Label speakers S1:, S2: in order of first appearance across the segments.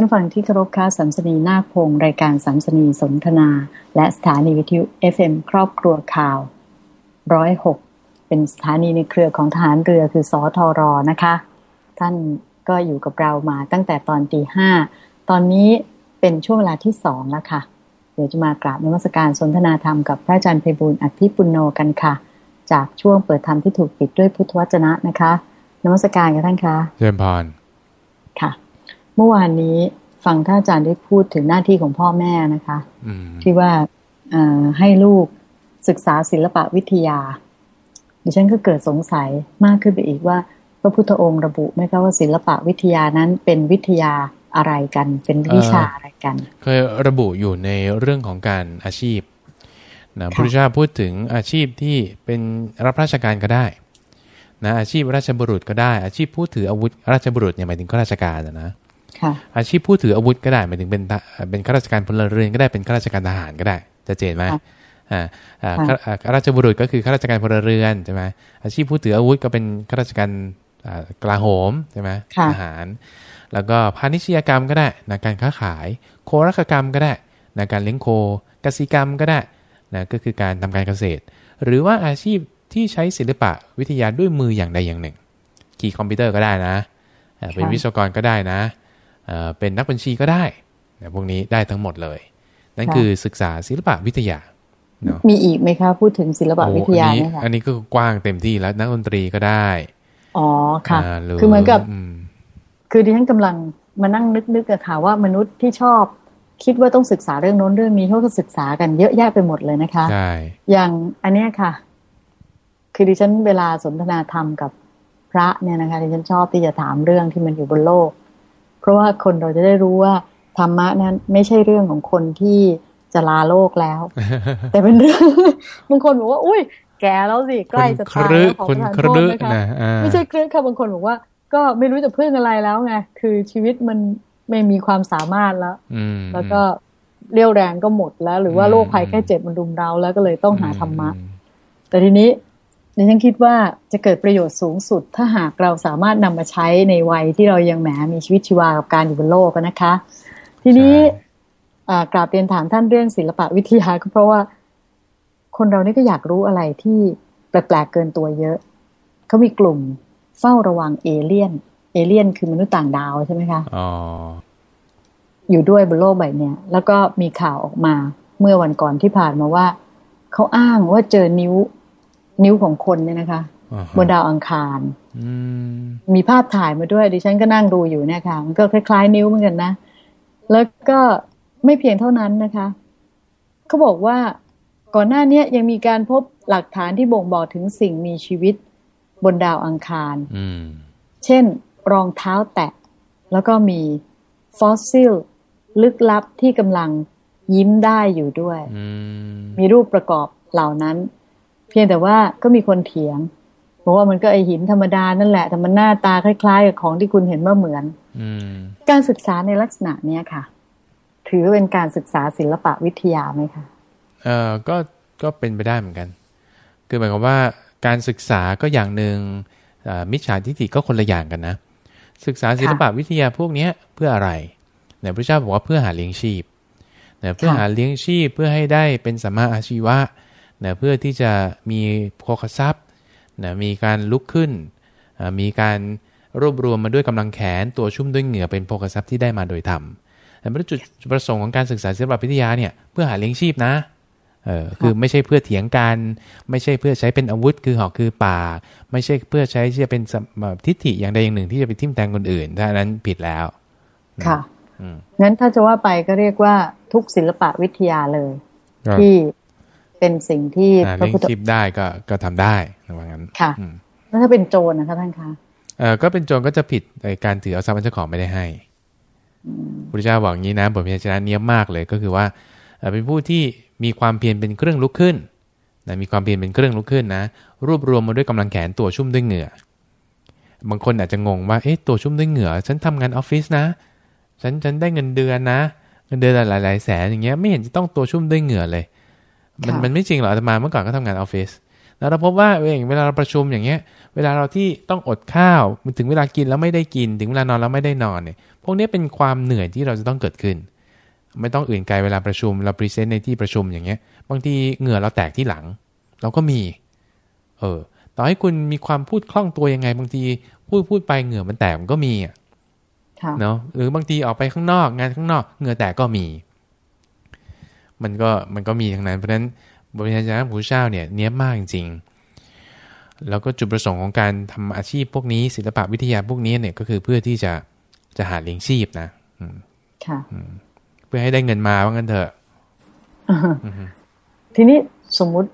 S1: ท่านฟังที่เคารพค่าสัมสนีนาคพงรายการสัมสนีสนทนา และสถานีวิทยุ FM ครอบครัวข่าวร้อยหกเป็นสถานีในเครือของทหารเรือคือสอทอรอนะคะ ท่านก็อยู่กับเรามาตั้งแต่ตอนตีห้าตอนนี้เป็นช่วงเวลาที่สองแล้วค่ะ เดี๋ยวจะมากราบนมัสการสนทนาธรรมกับพระอาจารย์ไพบูลอภิปุโนกันค่ะ จากช่วงเปิดธรรมที่ถูกปิดด้วยพุทธวจนะนะคะนมัสการกับท่านคะ
S2: เชิญพร
S1: ค่ะ เมื่อวานนี้ฟังท่านอาจารย์ได้พูดถึงหน้าที่ของพ่อแม่นะคะที่ว่าให้ลูกศึกษาศิลปะวิทยา ดิฉันก็เกิดสงสัยมากขึ้นไปอีกว่า พระพุทธองค์ระบุไหมคะว่าศิลปะวิทยานั้นเป็นวิทยาอะไรกัน เป็นวิชาอะไรกัน
S2: เคยระบุอยู่ในเรื่องของการอาชีพนะพระพุทธเจ้าพูดถึงอาชีพที่เป็นรับราชการก็ได้นะอาชีพราชบุรุษก็ได้ อาชีพผู้ถืออาวุธราชบุรุษเนี่ยหมายถึงข้าราชการนะ อาชีพผู้ถืออาวุธก็ได้หมายถึงเป็นเป็นข้าราชการพลเรือนก็ได้เป็นข้าราชการทหารก็ได้จะเจนไหมอ่าข้าราชบุรุษก็คือข้าราชการพลเรือนใช่ไหมอาชีพผู้ถืออาวุธก็เป็นข้าราชการกลาโหมใช่ไหมทหาร แล้วก็พาณิชยกรรมก็ได้นะการค้าขาย โครักกรรมก็ได้นะการเลี้ยงโคกสิกรรมก็ได้นะก็คือการทำการเกษตร หรือว่าอาชีพที่ใช้ศิลปะวิทยาด้วยมืออย่างใดอย่างหนึ่งขี่คอมพิวเตอร์ก็ได้นะ เป็นวิศวกรก็ได้นะ เป็นนักบัญชีก็ได้พวกนี้ได้ทั้งหมดเลย นั่นคือศึกษาศิลปะวิทยา
S1: มีอีกไหมคะ พูดถึงศิลปะวิทยาเนี่ย
S2: ค่ะอันนี้ก็กว้างเต็มที่แล้วนักดนตรีก็ได้
S1: อ๋อค่ะ คือเหมือนกับคือดิฉันกำลังมานั่งนึกๆอะค่ะว่ามนุษย์ที่ชอบคิดว่าต้องศึกษาเรื่องโน้นเรื่องนี้เขาก็ศึกษากันเยอะแยะไปหมดเลยนะคะ
S2: ใช่
S1: อย่างอันเนี้ยค่ะ คือดิฉันเวลาสนทนาธรรมกับพระเนี่ยนะคะดิฉันชอบที่จะถามเรื่องที่มันอยู่บนโลกเพ ราะว่าคนเราจะได้รู้ว่าธรรมะนั้นไม่ใช่เรื่องของคนที่จะลาโลกแล้ว แต่เป็นเรื่องบางคนบอกว่า อุ้ยแก่แล้วสิใกล้จะตายแล้วขอประทานโทษนะคะไม่ใช่เครียดค่ะบางคนบอกว่า ก็ไม่รู้จะพึ่งอะไรแล้วไงคือชีวิตมันไม่มีความสามารถแล้วแล้วก็เรี่ยวแรงก็หมดแล้ว หรือว่าโรคภัยแค่เจ็บมันรุมเราแล้วก็เลยต้องหาธรรมะ แต่ทีนี้ ดิฉันคิดว่าจะเกิดประโยชน์สูงสุด ถ้าหากเราสามารถนำมาใช้ในวัยที่เรายังแหมมีชีวิตชีวากับการอยู่บนโลกนะคะ ทีนี้กราบเรียนถามท่านเรื่องศิลปะวิทยาก็เพราะว่าคนเรานี่ก็อยากรู้อะไรที่แปลกๆเกินตัวเยอะ เขามีกลุ่มเฝ้าระวังเอเลี่ยน เอเลี่ยนคือมนุษย์ต่างดาวใช่ไหมคะอ๋ออยู่ด้วยบนโลกใบนี้แล้วก็มีข่าวออกมาเมื่อวันก่อนที่ผ่านมาว่า เขาอ้างว่าเจอนิ้ว นิ้วของคนเนี่ยนะคะบนดาวอังคารมีภาพถ่ายมาด้วยดิฉันก็นั่งดูอยู่เนี่ยค่ะ มันก็คล้ายๆ นิ้วเหมือนกันนะ แล้วก็ไม่เพียงเท่านั้นนะคะเขาบอกว่าก่อนหน้านี้ยังมีการพบหลักฐานที่บ่งบอกถึงสิ่งมีชีวิตบนดาวอังคารเช่น รองเท้าแตะ แล้วก็มีฟอสซิล ลึกลับที่กำลังยิ้มได้อยู่ด้วย มีรูปประกอบเหล่านั้นเพียงแต่ว่าก็มีคนเถียงบอกว่ามันก็ไอหินธรรมดานั่นแหละ แต่มันหน้าตาคล้ายๆกับของที่คุณเห็นเมื่อเหมือนการศึกษาในลักษณะนี้ค่ะ ถือเป็นการศึกษาศิลปะวิทยาไหมคะ
S2: เออก็ก็เป็นไปได้เหมือนกัน คือหมายความว่าการศึกษาก็อย่างหนึ่งมิจฉาทิฏฐิก็คนละอย่างกันนะ ศึกษาศิลปะวิทยาพวกนี้เพื่ออะไรเนี่ยพระเจ้าบอกว่าเพื่อหาเลี้ยงชีพเนี่ยเพื่อหาเลี้ยงชีพเพื่อให้ได้เป็นสัมมาอาชีวะเนี่ยเพื่อที่จะมีโภคทรัพย์เนี่ยมีการลุกขึ้นมีการรวบรวมมาด้วยกำลังแขนตัวชุ่มด้วยเหงื่อเป็นโภคทรัพย์ที่ได้มาโดยธรรมแต่จุดประสงค์ของการศึกษาศิลปวิทยาเนี่ยเพื่อหาเลี้ยงชีพนะเออคือไม่ใช่เพื่อเถียงกัน ไม่ใช่เพื่อใช้เป็นอาวุธคือหอกคือป่า ไม่ใช่เพื่อใช้ที่จะเป็นทิฏฐิอย่างใดอย่างหนึ่งที่จะไปทิ่มแทงคนอื่น ถ้านั้นผิดแล้ว
S1: ค่ะงั้นถ้าจะว่าไปก็เรียกว่าทุกศิลปะวิทยาเลย ที่ เป็นสิ่งที่
S2: พระพุทธชีพได้ก็ก็ทำได้ว่างั้น
S1: ค่ะแล้วถ้าเป็นโจรนะคะท่านคะ
S2: เออก็เป็นโจรก็จะผิดในการถือเอาทรัพย์เจ้าของไม่ได้ให้พุทธเจ้าบอกงี้นะบทพยัญชนะเนี้ยมากเลยก็คือว่าเป็นผู้ที่มีความเพียรเป็นเครื่องลุกขึ้นนะมีความเพียรเป็นเครื่องลุกขึ้นนะ รวบรวมมาด้วยกำลังแขนตัวชุ่มด้วยเหงื่อ บางคนอาจจะงงว่าเอ๊ะตัวชุ่มด้วยเหงื่อ ฉันทำงานออฟฟิศนะ ฉันฉันได้เงินเดือนนะ เงินเดือนหลายหลายแสนอย่างเงี้ยไม่เห็นจะต้องตัวชุ่มด้วยเหงื่อเลย มันมันไม่จริงหรอกอาตมาเมื่อก่อนก็ทำงานออฟฟิศแล้วเราพบว่าเองเวลาเราประชุมอย่างเงี้ยเเวลาเราที่ต้องอดข้าวมันถึงเวลากินแล้วไม่ได้กิน ถึงเวลานอนแล้วไม่ได้นอนเนี่ย พวกนี้เป็นความเหนื่อยที่เราจะต้องเกิดขึ้น ไม่ต้องอื่นไกลเวลาประชุม เรา present ในที่ประชุมอย่างเงี้ย บางทีเหงื่อเราแตกที่หลัง เราก็มี เออ ต่อให้คุณมีความพูดคล่องตัวยังไง บางทีพูดพูดไปเหงื่อมันแตกมันก็มีอะ
S1: ค่ะ
S2: เนาะหรือบางทีออกไปข้างนอกงานข้างนอกเหงื่อแตกก็มี มันก็มันก็มีทั้งนั้น เพราะฉะนั้นบริหารจัดการผู้เช่าเนี่ยเนี้ยบมากจริงๆแล้วก็จุดประสงค์ของการทำอาชีพพวกนี้ ศิลปะวิทยาพวกนี้เนี่ยก็คือเพื่อที่จะจะหาเลี้ยงชีพนะอืม
S1: ค่ะ
S2: เพื่อให้ได้เงินมาว่างั้นเถอะอือฮึ
S1: ทีนี้สมมุติ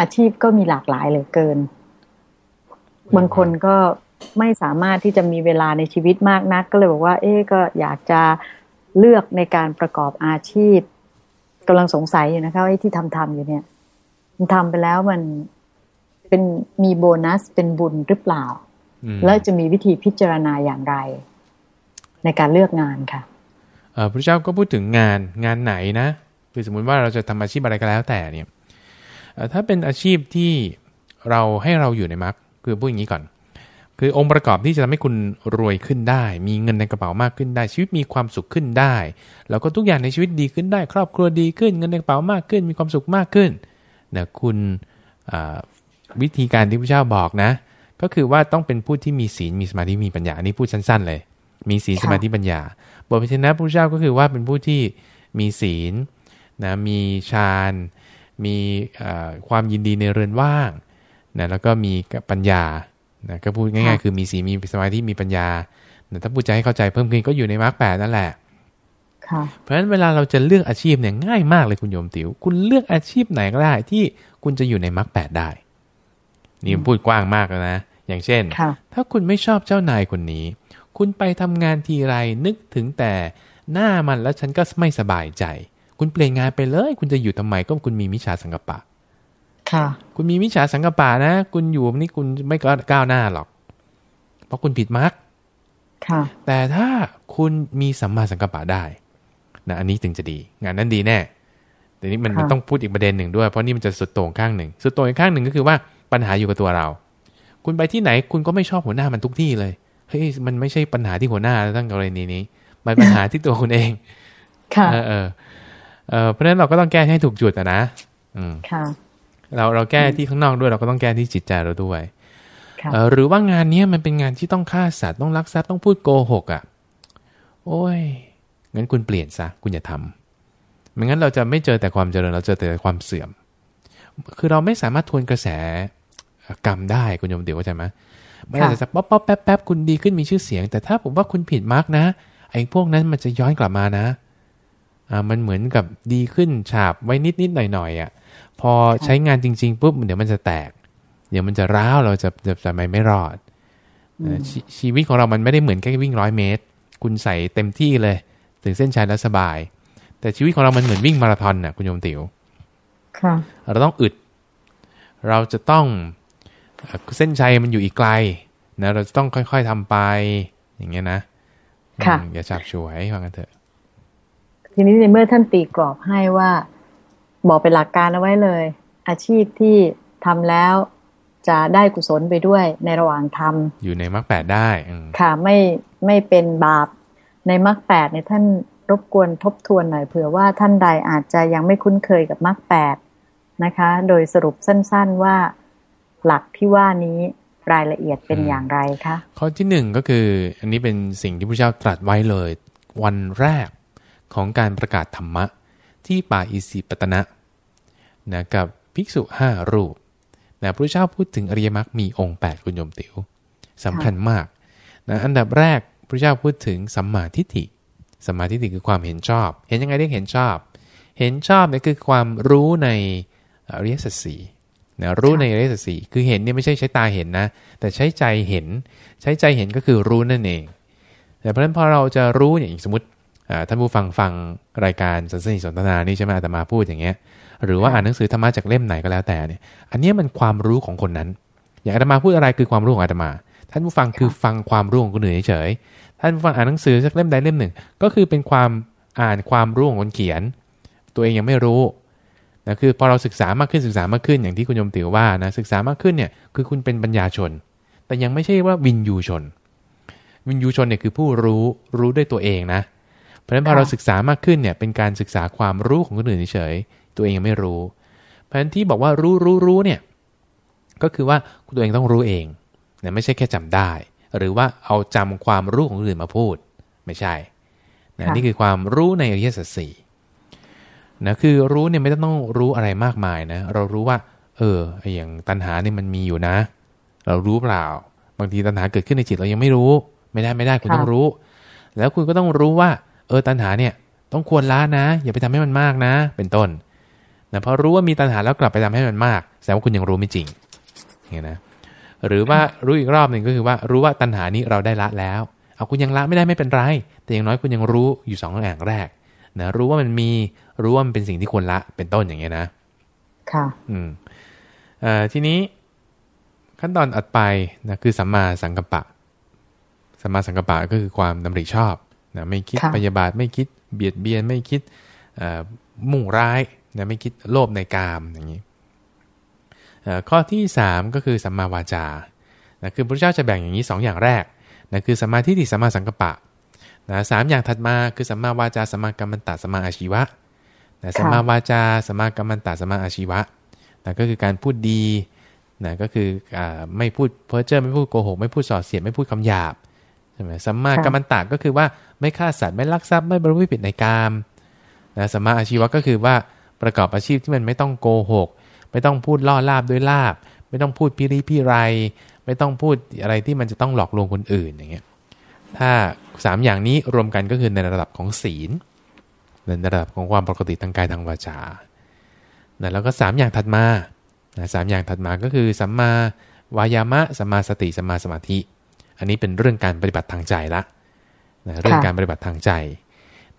S1: อาชีพก็มีหลากหลายเหลือเกิน บางคนก็ไม่สามารถที่จะมีเวลาในชีวิตมากนัก ก็เลยบอกว่า เอ๊ะก็อยากจะเลือกในการประกอบอาชีพ กำลังสงสัยอยู่นะคะว่าไอ้ที่ทำทำอยู่เนี่ย มันทำไปแล้วมันเป็นมีโบนัสเป็นบุญหรือเปล่า
S2: อืม
S1: แล้วจะมีวิธีพิจารณาอย่างไร ในการเลือกงานค่ะ
S2: เอ่อพระเจ้าก็พูดถึงงานงานไหนนะคือสมมุติว่าเราจะทำอาชีพอะไรก็แล้วแต่เนี่ยเอ่อถ้าเป็นอาชีพที่เราให้เราอยู่ในมรรคคือพูดอย่างนี้ก่อน คือองค์ประกอบที่จะทำให้คุณรวยขึ้นได้ มีเงินในกระเป๋ามากขึ้นได้ ชีวิตมีความสุขขึ้นได้ แล้วก็ทุกอย่างในชีวิตดีขึ้นได้ ครอบครัวดีขึ้น เงินในกระเป๋ามากขึ้น มีความสุขมากขึ้นนะคุณอ่าวิธีการที่พระเจ้าบอกนะ ก็คือว่าต้องเป็นผู้ที่มีศีลมีสมาธิมีปัญญาอันนี้พูดสั้น ๆ เลย มีศีล
S1: ค่ะ
S2: สมาธิปัญญาบทพิจารณาพระเจ้าก็คือว่าเป็นผู้ที่มีศีลนะมีฌานมีเอ่อความยินดีในเรือนว่างนะแล้วก็มีปัญญา นะก็พูดง่ายๆคือมีศีลมีสมาธิมีปัญญานะถ้าพูดใจให้เข้าใจเพิ่มขึ้นก็อยู่ในมรรคแปดนั่นแหละ
S1: ค่ะ
S2: เพราะฉะนั้นเวลาเราจะเลือกอาชีพเนี่ยง่ายมากเลยคุณโยมติว๋วคุณเลือกอาชีพไหนก็ได้ที่คุณจะอยู่ในมรรคแปดได้ นี่พูดกว้างมากแล้วนะ อย่างเช่น
S1: ค่ะ
S2: ถ้าคุณไม่ชอบเจ้านายคนนี้ คุณไปทำงานทีไรนึกถึงแต่หน้ามันแล้วฉันก็ไม่สบายใจ คุณเปลี่ยนงานไปเลย คุณจะอยู่ทำไมก็คุณมีมิจฉาสังกปปะ
S1: ค่ะ
S2: คุณมีมิจฉาสังกปปะนะ คุณอยู่นี่คุณไม่ก้าวหน้าหรอก เพราะคุณผิดมรรค
S1: ค่ะ
S2: แต่ถ้าคุณมีสัมมาสังกัปปะได้นะอันนี้ถึงจะดี งานนั้นดีแน่แต่นี้มัน
S1: ค่ะ
S2: มันต้องพูดอีกประเด็นหนึ่งด้วย เพราะนี่มันจะสุดโต่งข้างหนึ่ง สุดโต่งอีกข้างหนึ่งก็คือว่าปัญหาอยู่กับตัวเรา คุณไปที่ไหนคุณก็ไม่ชอบหัวหน้ามันทุกที่เลยเฮ้ยมันไม่ใช่ปัญหาที่หัวหน้าตั้งกรณีนี้ มันปัญหาที่ตัวคุณเอง
S1: ค่ะ
S2: เออเออเออเพราะฉะนั้นเราก็ต้องแก้ให้ถูกจุดอะนะ อืม
S1: ค่ะ
S2: เราเราแก้ที่ข้างนอกด้วยเราก็ต้องแก้ที่จิตใจเราด้วย
S1: ค่ะ
S2: เอ่อหรือว่างานเนี้ยมันเป็นงานที่ต้องฆ่าสัตว์ต้องลักทรัพย์ต้องพูดโกหกอะ่ะ โอ้ยงั้นคุณเปลี่ยนซะคุณอย่าทำไม่งั้นเราจะไม่เจอแต่ความเจริญเราเจอแต่ความเสื่อม คือเราไม่สามารถทวนกระแสกรรมได้คุณโยมเดี๋ยวเข้าใจไหมไม่อาจจะปุ๊บปุ๊บปั๊บปั๊บคุณดีขึ้นมีชื่อเสียง แต่ถ้าผมว่าคุณผิดมรรคนะไอ้พวกนั้นมันจะย้อนกลับมานะอ่ามันเหมือนกับดีขึ้นฉาบไว้นิดนิดหน่อยหน่อยๆอะ พอใช้งานจริงๆปุ๊บเดี๋ยวมันจะแตก เดี๋ยวมันจะร้าวเราจะจะจะไม่ไม่รอดเอ่อชชีวิตของเรามันไม่ได้เหมือนแค่วิ่งร้อยเมตร คุณใส่เต็มที่เลย ถึงเส้นชัยแล้วสบาย แต่ชีวิตของเรามันเหมือนวิ่งมาราธอนน่ะคุณโยมติ๋ว
S1: ค่ะ
S2: เราต้องอึด เราจะต้องเอ่อเส้นชัยมันอยู่อีกไกลนะเราจะต้องค่อย ๆทำไป อย่างเงี้ยนะ
S1: ค่ะ
S2: อืมอย่าจับฉวยว่างั้นเถอะ
S1: ทีนี้ในเมื่อท่านตีกรอบให้ว่า บอกเป็นหลักการเอาไว้เลย อาชีพที่ทำแล้วจะได้กุศลไปด้วยในระหว่างทำ
S2: อยู่ในมรรคแปดได้อืม
S1: ค่ะไม่ไม่เป็นบาปในมรรคแปดในยท่านรบกวนทบทวนหน่อยเผื่อว่าท่านใดอาจจะยังไม่คุ้นเคยกับมรรคแปดนะคะ โดยสรุปสั้น ๆว่าหลักที่ว่านี้รายละเอียดเป็นอย่างไรคะ
S2: ข้อที่หนึ่งก็คือ อันนี้เป็นสิ่งที่พระเจ้าตรัสไว้เลย วันแรกของการประกาศธรรมะ ที่ป่าอิสิปตนะนะกับภิกษุห้ารูปนะพระเจ้าพูดถึงอริยมรรคมีองค์ 8 คุณโยมติว๋วสำคัญมากนะอันดับแรกพระเจ้าพูดถึงสัมมาทิฏฐิสัมมาทิฏฐิคือความเห็นชอบ เห็นยังไงเรียกเห็นชอบ เห็นชอบเนี่ยคือความรู้ในอริยสัจสี่นะรู้ในอริยสัจสี่คือเห็นเนี่ยไม่ใช่ใช้ตาเห็นนะ แต่ใช้ใจเห็น ใช้ใจเห็นก็คือรู้นั่นเอง แต่เพราะฉะนั้นพอเราจะรู้เนี่ยอย่างสมมติ ท่านผู้ฟังฟังรายการสันสนิทสนทนานี่ใช่ไหมอาตมาพูดอย่างเงี้ย หรือว่าอ่านหนังสือธรรมะจากเล่มไหนก็แล้วแต่เนี่ยอันเนี้ยมันความรู้ของคนนั้น อย่างอาตมาพูดอะไรคือความรู้ของอาตมา ท่านผู้ฟังคือฟังความรู้ของคนอื่นเฉยๆท่านผู้ฟังอ่านหนังสือสักเล่มใดเล่มหนึ่ง ก็คือเป็นความอ่านความรู้ของคนเขียน ตัวเองยังไม่รู้นะคือพอเราศึกษามากขึ้นศึกษามากขึ้นอย่างที่คุณโยมติ๋วว่านะศึกษามากขึ้นเนี่ยคือคุณเป็นปัญญาชน แต่ยังไม่ใช่ว่าวินยูชน วินยูชนเนี่ยคือผู้รู้รู้ด้วยตัวเองนะ เพราะฉะนั้นพอเราศึกษามากขึ้นเนี่ยเป็นการศึกษาความรู้ของคนอื่นเฉยๆตัวเองยังไม่รู้ เพราะฉะนั้นที่บอกว่ารู้รู้รู้เนี่ยก็คือว่าตัวเองต้องรู้เองเนี่ยไม่ใช่แค่จำได้ หรือว่าเอาจำความรู้ของคนอื่นมาพูด ไม่ใช่นะนี่คือความรู้ในอริยสัจสี่นะคือรู้เนี่ยไม่ต้องรู้อะไรมากมายนะเรารู้ว่า เอออย่างตัณหาเนี่ยมันมีอยู่นะ เรารู้เปล่า บางทีตัณหาเกิดขึ้นในจิตเรายังไม่รู้ ไม่ได้ไม่ได้คุณต้องรู้ แล้วคุณก็ต้องรู้ว่า เออตัณหาเนี่ยต้องควรละนะ อย่าไปทำให้มันมากนะ เป็นต้นนะพอรู้ว่ามีตัณหาแล้วกลับไปทำให้มันมากแสดงว่าคุณยังรู้ไม่จริงอย่างนี้นะหรือว่ารู้อีกรอบหนึ่งก็คือว่ารู้ว่าตัณหานี้เราได้ละแล้วเอาคุณยังละไม่ได้ไม่เป็นไร แต่อย่างน้อยคุณยังรู้อยู่สองอย่างแรกนะรู้ว่ามันมีรู้ว่ามันเป็นสิ่งที่ควรละเป็นต้นอย่างเงี้ยนะ
S1: ค่ะ
S2: อืมเอ่อทีนี้ขั้นตอนอัดไปนะคือสัมมาสังกัปปะสัมมาสังกัปปะก็คือความดำริชอบ นะไม่คิดพยาบาทไม่คิดเบียดเบียนไม่คิดมุ่งร้ายนะไม่คิดโลภในกามอย่างนี้ข้อที่ 3 ก็คือสัมมาวาจานะคือพระเจ้าจะแบ่งอย่างนี้ 2 อย่างแรกนะคือสัมมาทิฏฐิสัมมาสังกัปปะนะสามอย่างถัดมาคือสัมมาวาจาสัมมากรรมันตะสัมมาอาชีวะนะสัมมาวาจาสัมมากรรมันตะสัมมาอาชีวะนะก็คือการพูดดีนะก็คืออไม่พูดเพ้อเจ้อไม่พูดโกหก ไม่พูดส่อเสียดไม่พูดคำหยาบใช่ไหมสัมมากรรมันตะก็คือว่า ไม่ฆ่าสัตว์ไม่ลักทรัพย์ไม่บริวิผิดในกามนะสัมมาอาชีวะก็คือว่าประกอบอาชีพที่มันไม่ต้องโกหก ไม่ต้องพูดล่อลาบด้วยลาบ ไม่ต้องพูดพิริพิไร ไม่ต้องพูดอะไรที่มันจะต้องหลอกลวงคนอื่นอย่างเงี้ยถ้าสามอย่างนี้รวมกันก็คือในระดับของศีลในระดับของความปกติทางกายทางวาจานะแล้วก็สามอย่างถัดมาสามอย่างถัดมาก็คือสัมมาวายามะสัมมาสติสัมมาสมาธิ อันนี้เป็นเรื่องการปฏิบัติทางใจละ นะเรื่องการปฏิบัติทางใจ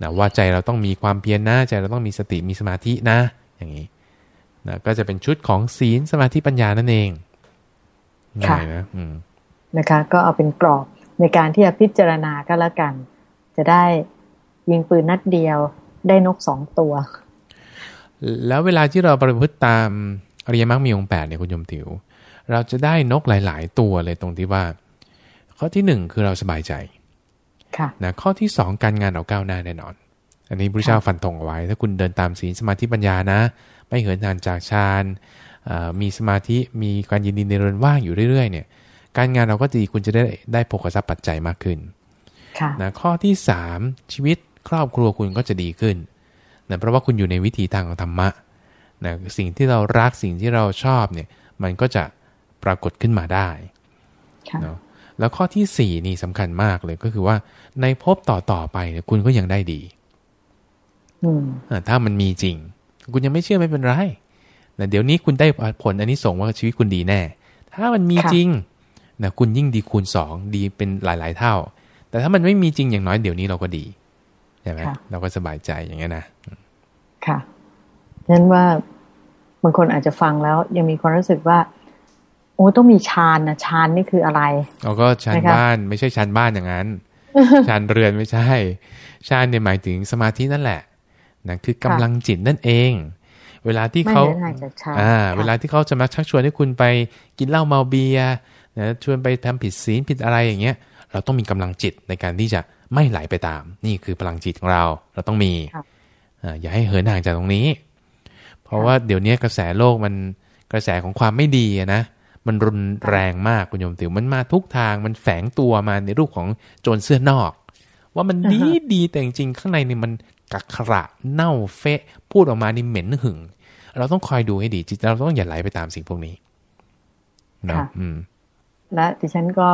S2: นะว่าใจเราต้องมีความเพียรนะใจเราต้องมีสติมีสมาธินะ อย่างนี้นะก็จะเป็นชุดของศีลสมาธิปัญญานั่นเองง่ายนะ
S1: นะคะ ก็เอาเป็นกรอบในการที่จะพิจารณาก็แล้วกัน จะได้ยิงปืนนัดเดียวได้นกสองตัว
S2: แล้วเวลาที่เราประพฤติตามอริยมรรคมีองค์แปดเนี่ยคุณยมติว เราจะได้นกหลาย ๆ ตัวเลยตรงที่ว่า ข้อที่หนึ่งคือเราสบายใจ นะข้อที่สองการงานเราก้าวหน้าแน่นอน อันนี้พระเจ้าฟันธงเอาไว้ ถ้าคุณเดินตามศีลสมาธิปัญญานะ ไม่เหินทานจากฌานมีสมาธิมีการยินดีในเรือนว่างอยู่เรื่อยๆเนี่ยการงานเราก็ดีคุณจะได้ได้โภคทรัพย์ปัจจัยมากขึ้นนะข้อที่สามชีวิตครอบครัวคุณก็จะดีขึ้นนะเพราะว่าคุณอยู่ในวิถีทางของธรรมะนะสิ่งที่เรารักสิ่งที่เราชอบเนี่ยมันก็จะปรากฏขึ้นมาได้เนาะ แล้วข้อที่สี่นี่สำคัญมากเลยก็คือว่าในภพต่อต่อไปเนี่ยคุณก็ยังได้ดีถ้ามันมีจริง คุณยังไม่เชื่อไม่เป็นไรแต่เดี๋ยวนี้คุณได้ผลอันนี้ส่งว่าชีวิตคุณดีแน่ ถ้ามันมีจริงนะคุณยิ่งดีคูณสองดีเป็นหลาย ๆ เท่า แต่ถ้ามันไม่มีจริงอย่างน้อยเดี๋ยวนี้เราก็ดีใช่ไหมเราก็สบายใจอย่างเงี้ยนะ
S1: ค่ะนั้นว่าบางคนอาจจะฟังแล้วยังมีความรู้สึกว่า โอ้ต้องมีฌานนะฌานนี่คืออะไร
S2: เราก็ฌานบ้านไม่ใช่ฌานบ้านอย่างนั้นฌานเรือนไม่ใช่ฌานเนี่ยหมายถึงสมาธินั่นแหละนะคือกำลังจิตนั่นเอง เวลาที่เขาอ่า เวลาที่เขาจะมาชักชวนให้คุณไปกินเหล้าเมาเบียนะชวนไปทำผิดศีลผิดอะไรอย่างเงี้ย เราต้องมีกำลังจิตในการที่จะไม่ไหลไปตาม นี่คือพลังจิตของเรา เราต้องมีอย่าให้เหินห่างจากตรงนี้ เพราะว่าเดี๋ยวนี้กระแสโลกมันกระแสของความไม่ดีนะ มันรุนแรงมากคุณโยมติวมันมาทุกทางมันแฝงตัวมาในรูปของโจรเสื้อนอก ว่ามันดีดีแต่จริงๆข้างในนี่มันกักขระเน่าเฟะพูดออกมานี่เหม็นหึงเราต้องคอยดูให้ดีจิตเราต้องอย่าไหลไปตามสิ่งพวกนี้
S1: เนาะและดิฉันก็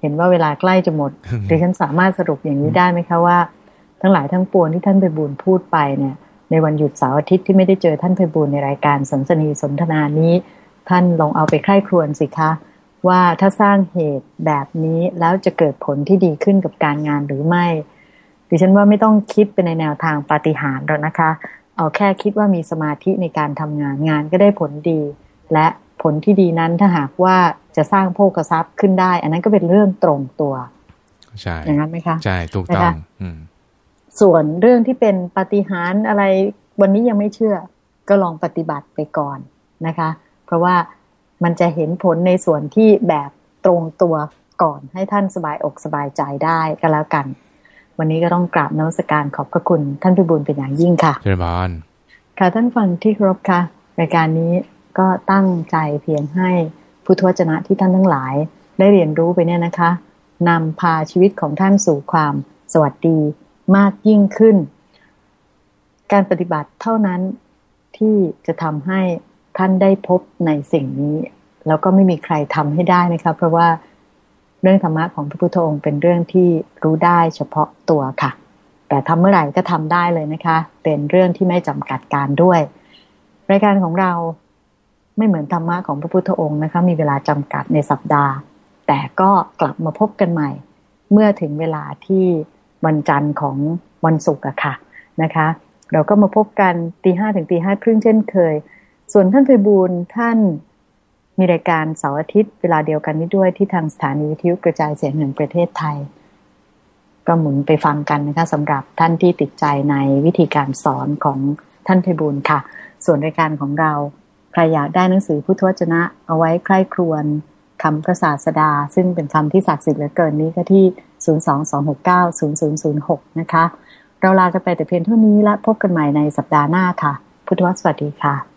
S1: เห็นว่าเวลาใกล้จะหมดดิฉันสามารถสรุปอย่างนี้ได้ไหมคะว่า ทั้งหลายทั้งปวงที่ท่านไปบูลพูดไปเนี่ย ในวันหยุดเสาร์อาทิตย์ที่ไม่ได้เจอท่านไปบูลในรายการสันสนีสนทนานี้ ท่านลองเอาไปใคร่ครวญสิคะ ว่าถ้าสร้างเหตุแบบนี้แล้วจะเกิดผลที่ดีขึ้นกับการงานหรือไม่ ดิฉันว่าไม่ต้องคิดไปในแนวทางปาฏิหาริย์หรอกนะคะ เอาแค่คิดว่ามีสมาธิในการทำงานงานก็ได้ผลดี และผลที่ดีนั้นถ้าหากว่าจะสร้างโภคทรัพย์ขึ้นได้ อันนั้นก็เป็นเรื่องตรงตัว
S2: ใช่
S1: อย่างนั้นไหมคะ
S2: ใช่ถูกต้อง
S1: ส่วนเรื่องที่เป็นปฏิหารอะไรวันนี้ยังไม่เชื่อ ก็ลองปฏิบัติไปก่อนนะคะ เพราะว่ามันจะเห็นผลในส่วนที่แบบตรงตัวก่อนให้ท่านสบายอกสบายใจได้ก็แล้วกัน วันนี้ก็ต้องกราบนวัสการขอบพระคุณท่านพิบูลเป็นอย่างยิ่งค่ะ
S2: เจริญบาน
S1: ค่ะท่านฟังที่ครบค่ะรายการนี้ก็ตั้งใจเพียงให้พุทธวจนะที่ท่านทั้งหลาย ได้เรียนรู้ไปเนี่ยนะคะนำพาชีวิตของท่านสู่ความสวัสดีมากยิ่งขึ้น การปฏิบัติเท่านั้นที่จะทำให้ ท่านได้พบในสิ่งนี้ แล้วก็ไม่มีใครทำให้ได้นะคะเพราะว่าเรื่องธรรมะของพระพุทธองค์เป็นเรื่องที่รู้ได้เฉพาะตัวค่ะ แต่ทำเมื่อไหร่ก็ทำได้เลยนะคะ เป็นเรื่องที่ไม่จำกัดการด้วย รายการของเราไม่เหมือนธรรมะของพระพุทธองค์นะคะ มีเวลาจำกัดในสัปดาห์ แต่ก็กลับมาพบกันใหม่ เมื่อถึงเวลาที่วันจันทร์ของวันศุกร์อะค่ะนะคะ เราก็มาพบกันตีห้าถึงตีห้าครึ่งเช่นเคย ส่วนท่านเพบูลท่านมีรายการเสาร์อาทิตย์ เวลาเดียวกันนี้ด้วยที่ทางสถานีวิทยุกระจายเสียงแห่งประเทศไทย ก็หมุนไปฟังกันนะคะสำหรับท่านที่ติดใจในวิธีการสอนของท่านเพบูลค่ะ ส่วนรายการของเราใครอยากได้หนังสือพุทธวจนะ เอาไว้ใคร่ครวญคำพระศาสดา ซึ่งเป็นคำที่ศักดิ์สิทธิ์เหลือเกินนี้ก็ที่ 022690006 นะคะ เราลากันไปแต่เพียงเท่านี้และพบกันใหม่ในสัปดาห์หน้าค่ะ พุทธวสวัสดีค่ะ